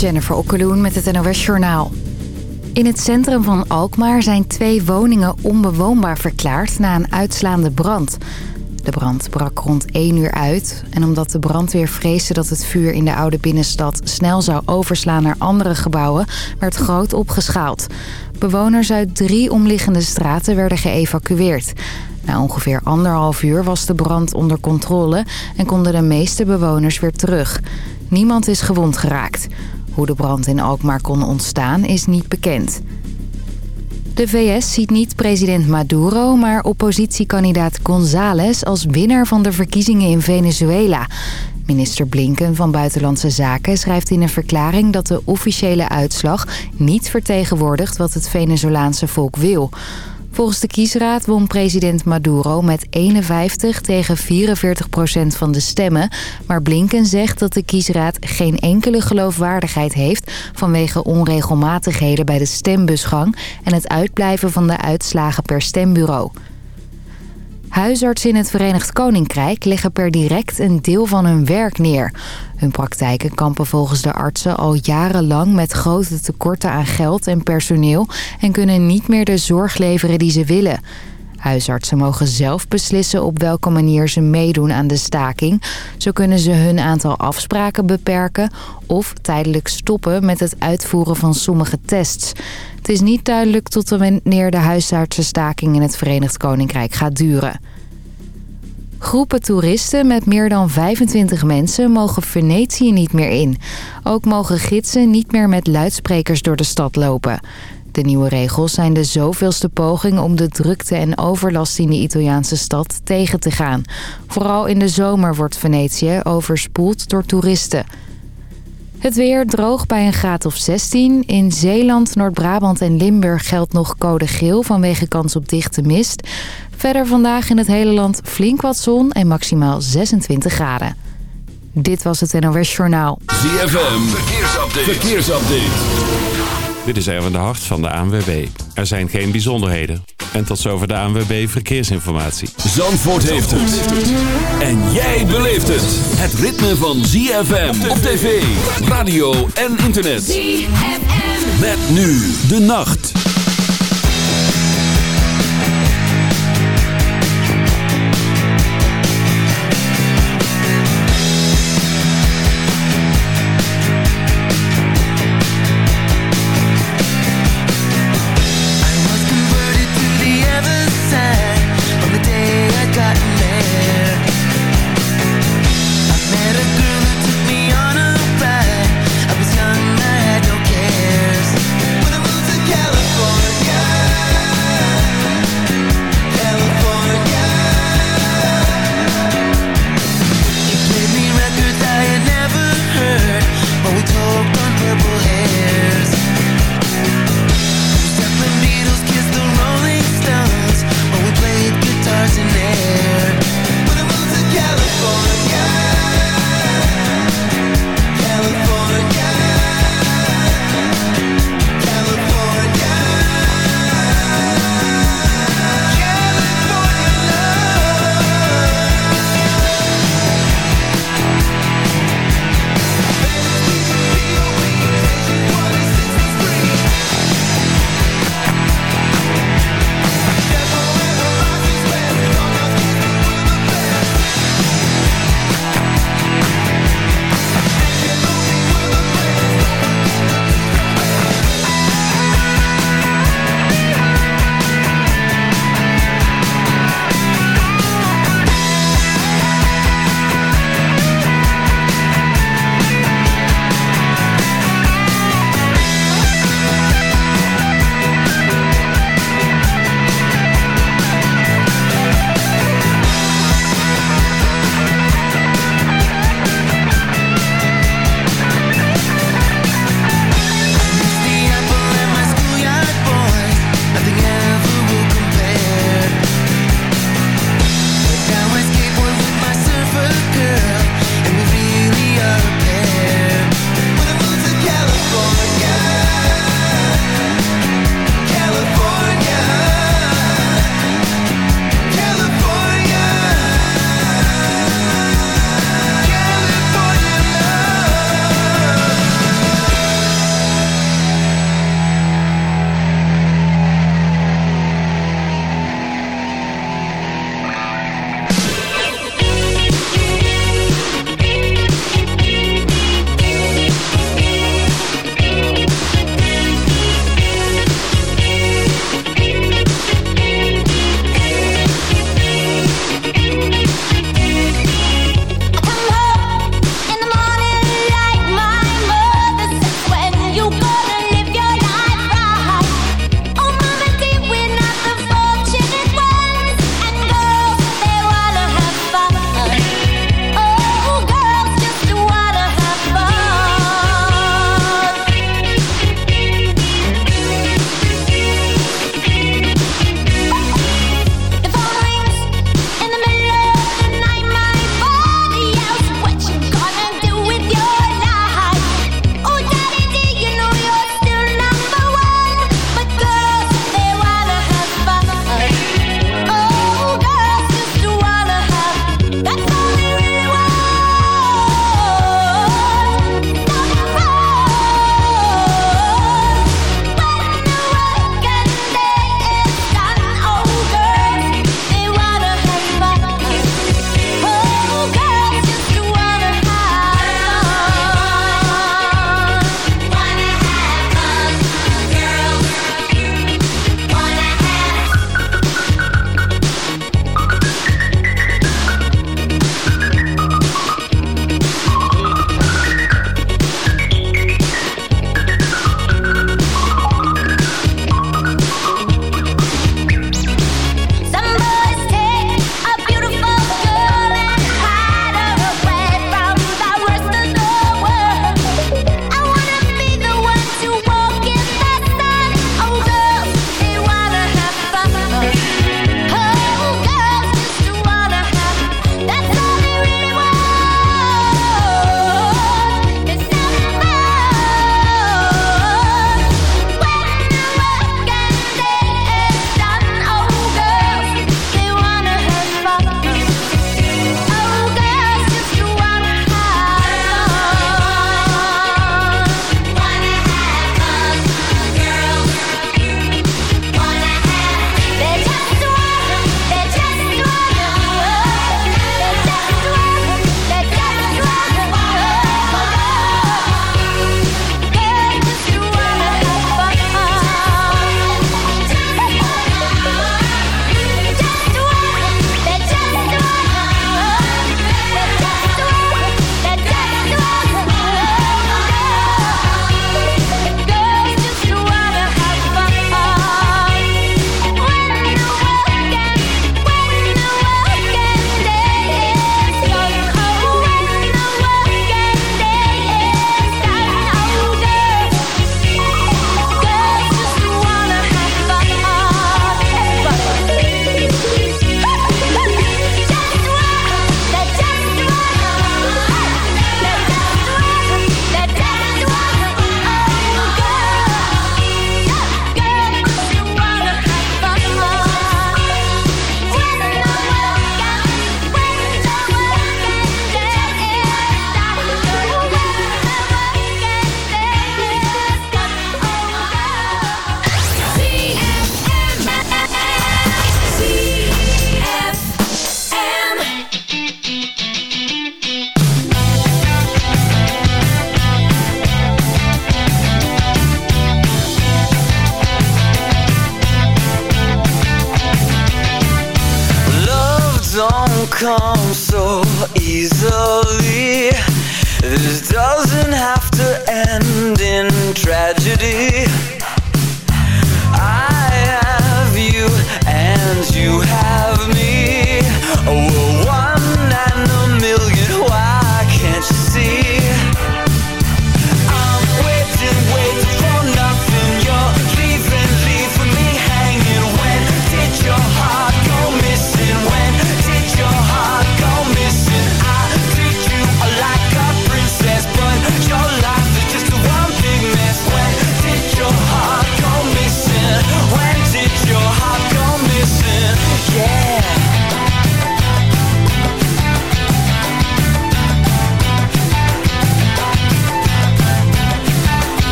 Jennifer Okkeloen met het NOS Journaal. In het centrum van Alkmaar zijn twee woningen onbewoonbaar verklaard na een uitslaande brand. De brand brak rond 1 uur uit. En omdat de brandweer vreesde dat het vuur in de oude binnenstad snel zou overslaan naar andere gebouwen, werd groot opgeschaald. Bewoners uit drie omliggende straten werden geëvacueerd. Na ongeveer anderhalf uur was de brand onder controle en konden de meeste bewoners weer terug. Niemand is gewond geraakt. Hoe de brand in Alkmaar kon ontstaan is niet bekend. De VS ziet niet president Maduro, maar oppositiekandidaat González als winnaar van de verkiezingen in Venezuela. Minister Blinken van Buitenlandse Zaken schrijft in een verklaring dat de officiële uitslag niet vertegenwoordigt wat het Venezolaanse volk wil. Volgens de kiesraad won president Maduro met 51 tegen 44 procent van de stemmen. Maar Blinken zegt dat de kiesraad geen enkele geloofwaardigheid heeft... vanwege onregelmatigheden bij de stembusgang... en het uitblijven van de uitslagen per stembureau. Huisartsen in het Verenigd Koninkrijk leggen per direct een deel van hun werk neer. Hun praktijken kampen volgens de artsen al jarenlang met grote tekorten aan geld en personeel... en kunnen niet meer de zorg leveren die ze willen. Huisartsen mogen zelf beslissen op welke manier ze meedoen aan de staking. Zo kunnen ze hun aantal afspraken beperken of tijdelijk stoppen met het uitvoeren van sommige tests. Het is niet duidelijk tot wanneer de huisartsenstaking in het Verenigd Koninkrijk gaat duren. Groepen toeristen met meer dan 25 mensen mogen Venetië niet meer in. Ook mogen gidsen niet meer met luidsprekers door de stad lopen. De nieuwe regels zijn de zoveelste poging om de drukte en overlast in de Italiaanse stad tegen te gaan. Vooral in de zomer wordt Venetië overspoeld door toeristen. Het weer droog bij een graad of 16. In Zeeland, Noord-Brabant en Limburg geldt nog code geel vanwege kans op dichte mist. Verder vandaag in het hele land flink wat zon en maximaal 26 graden. Dit was het NOS Journaal. ZFM, verkeersupdate. verkeersupdate. Dit is Erwin de Hart van de ANWB. Er zijn geen bijzonderheden. En tot zover de ANWB Verkeersinformatie. Zandvoort heeft het. En jij beleeft het. Het ritme van ZFM op tv, radio en internet. ZFM. Met nu de nacht.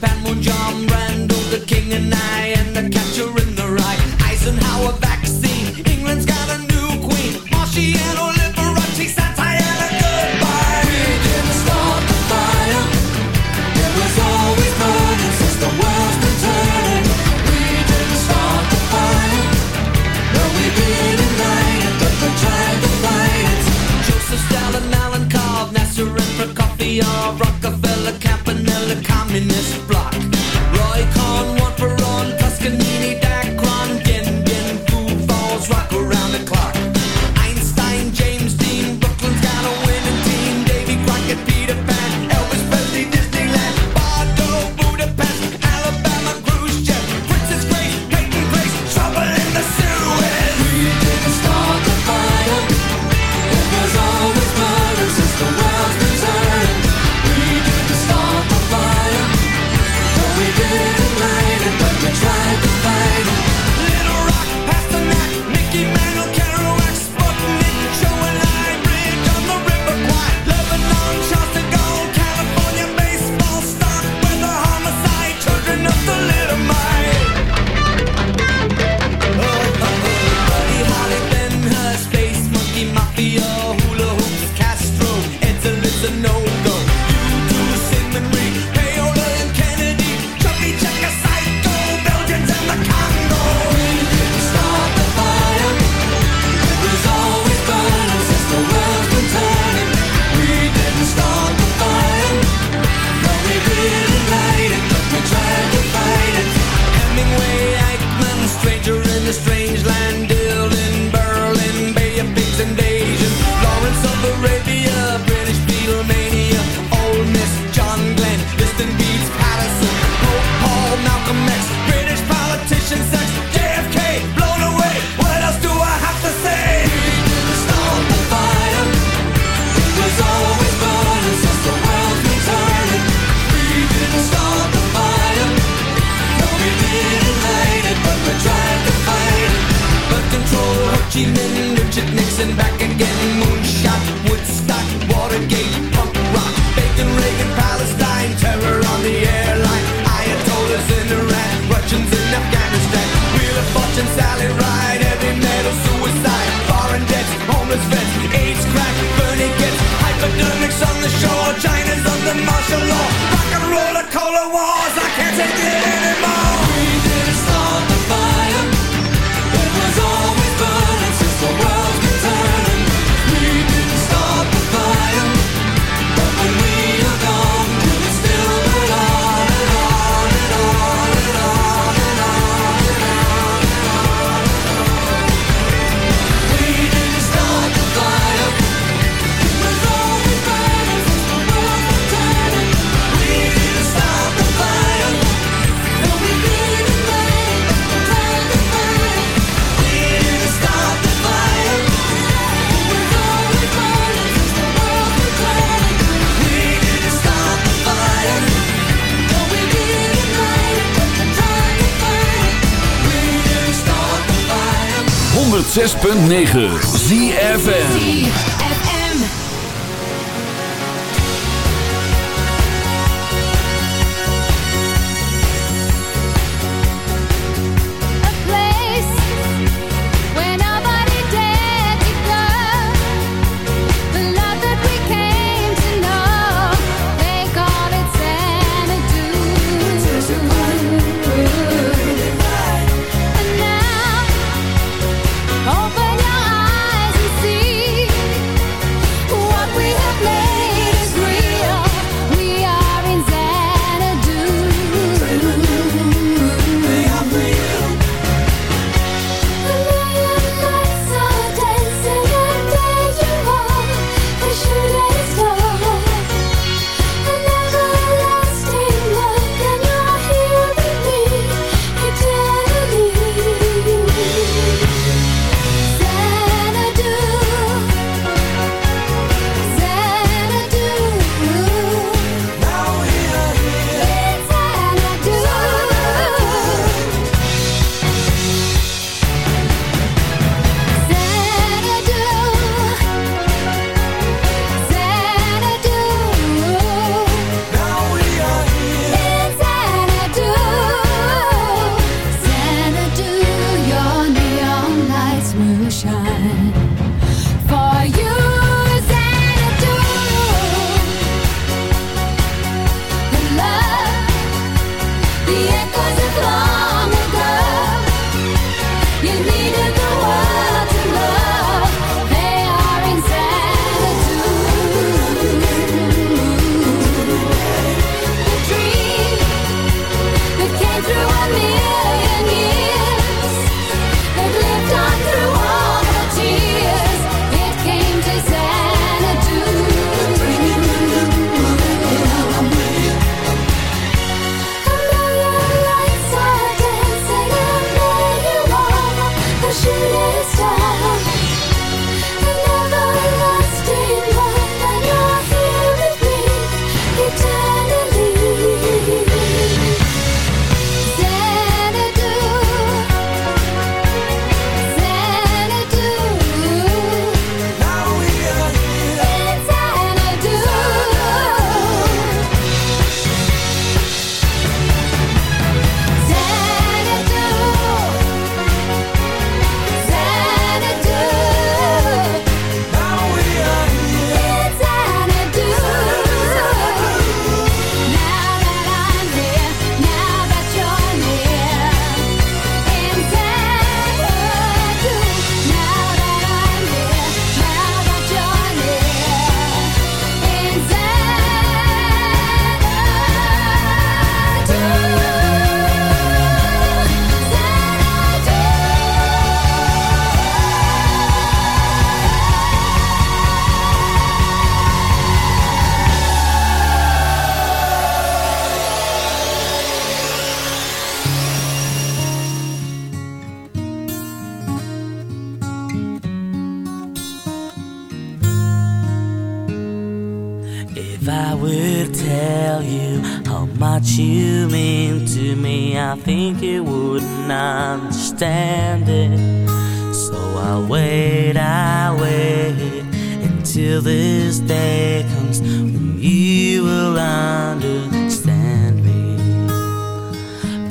Pan, Moon, John Randall, the king and I, and the catcher in the rye. Eisenhower. happiness Nixon back again, moonshot, Woodstock, Watergate, punk rock, Bacon, Reagan, Palestine, terror on the airline, Ayatollahs in Iran, Russians in Afghanistan, Wheel of Fortune, Sally Ride, heavy metal, suicide, foreign debts, homeless vets, AIDS crack, Bernie gets hypodermics on the shore, China's under martial law, rock and roller, cola wars, I can't take it. 106.9 ZFN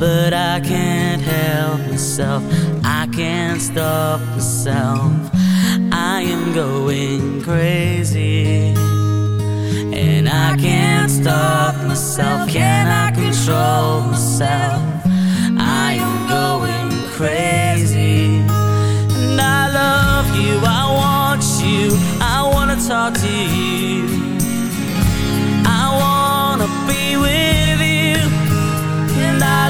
But I can't help myself, I can't stop myself. I am going crazy. And I can't stop myself, can I control myself? I am going crazy. And I love you, I want you, I wanna talk to you. I wanna be with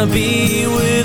Wanna be with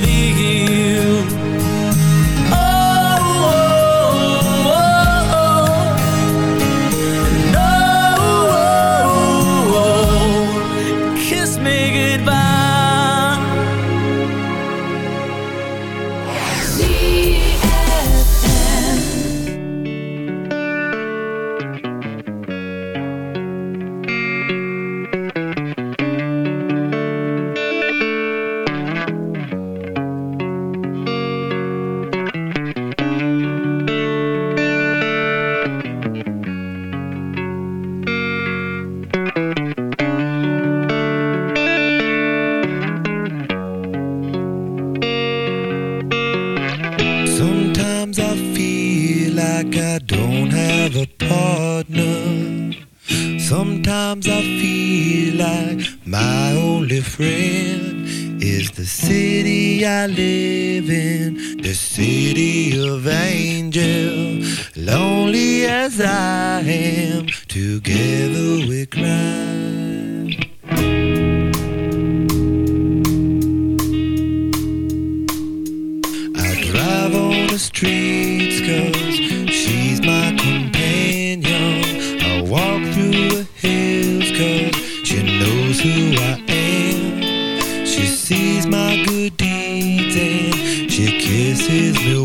good deeds and she kisses me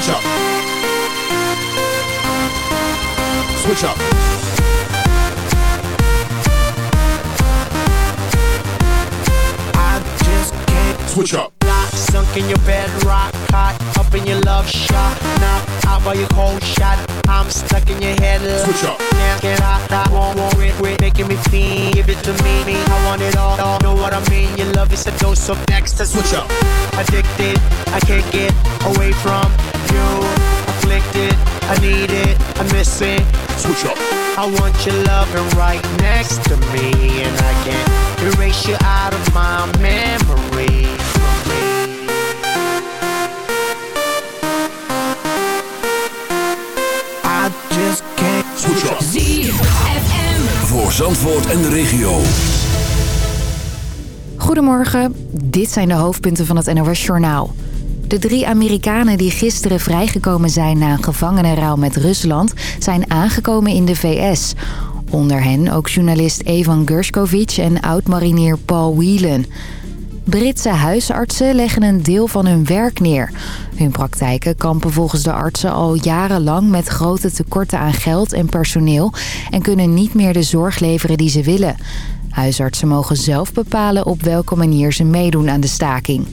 Switch up. Switch up. I just can't Switch up. Lock, sunk in your bed, rock hot, up in your love shot. Knock out by your cold shot. I'm stuck in your head. Switch up. Can't get out, I won't worry, quit making me feel. Give it to me, me. I want it all. all. Know what I mean? Your love is a dose of next. Switch up. Addicted, I can't get away from you. Afflicted, I need it, I miss it. Switch up. I want your loving right next to me, and I can't erase you out of my memory. I just can't Switch up. Voor Zandvoort en de regio. Goedemorgen, dit zijn de hoofdpunten van het NOS Journaal. De drie Amerikanen die gisteren vrijgekomen zijn na een gevangenenruil met Rusland... zijn aangekomen in de VS. Onder hen ook journalist Evan Gershkovich en oud-marinier Paul Whelan. Britse huisartsen leggen een deel van hun werk neer. Hun praktijken kampen volgens de artsen al jarenlang met grote tekorten aan geld en personeel... en kunnen niet meer de zorg leveren die ze willen. Huisartsen mogen zelf bepalen op welke manier ze meedoen aan de staking.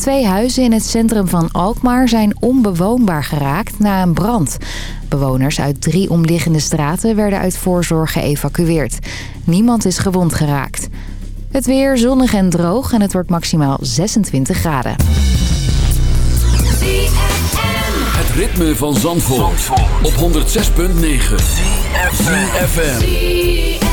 Twee huizen in het centrum van Alkmaar zijn onbewoonbaar geraakt na een brand. Bewoners uit drie omliggende straten werden uit voorzorg geëvacueerd. Niemand is gewond geraakt. Het weer zonnig en droog en het wordt maximaal 26 graden. Het ritme van Zandvoort, op 106.9. FM.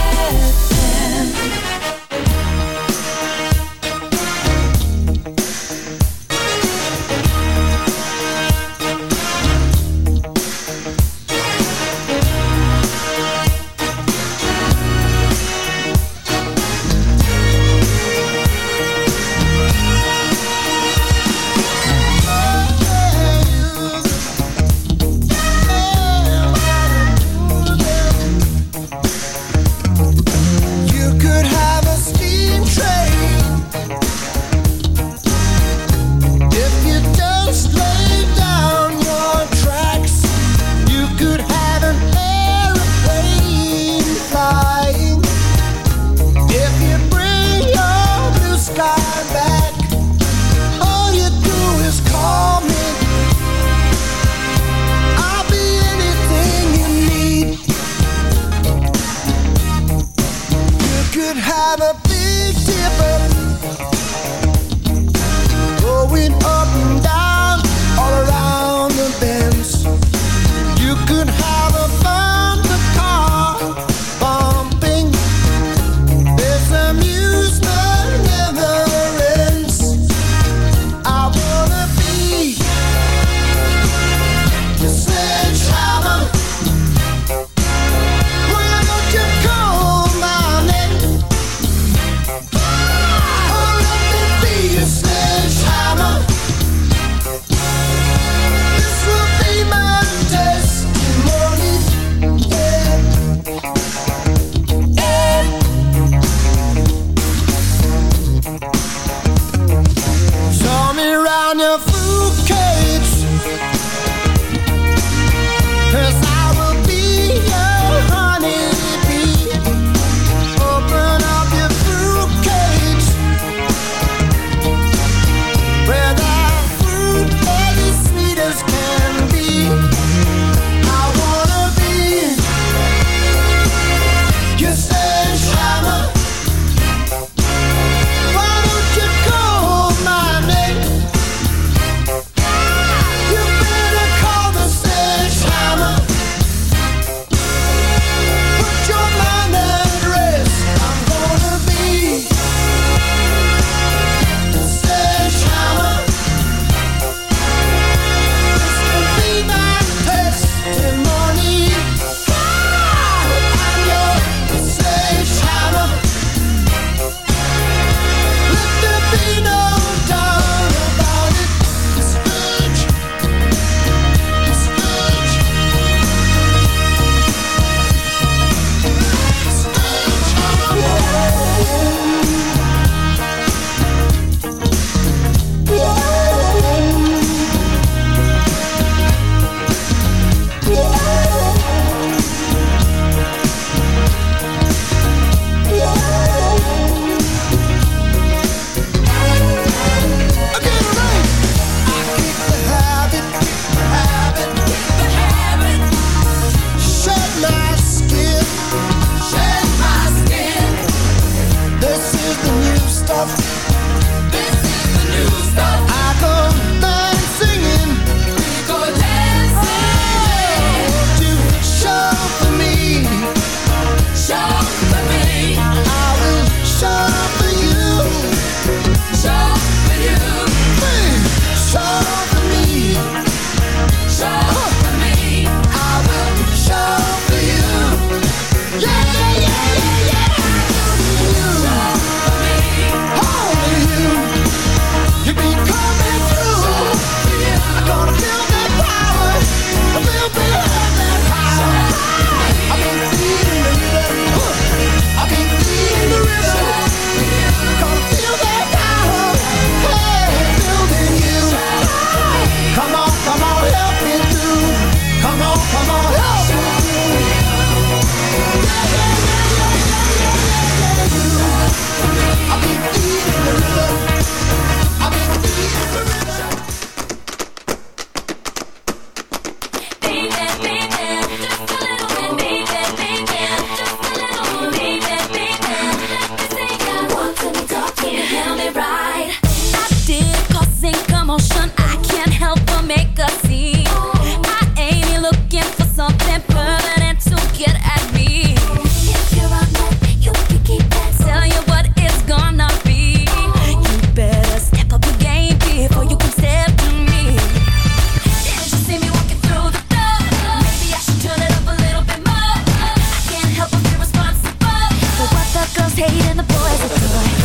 The boys adore.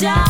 down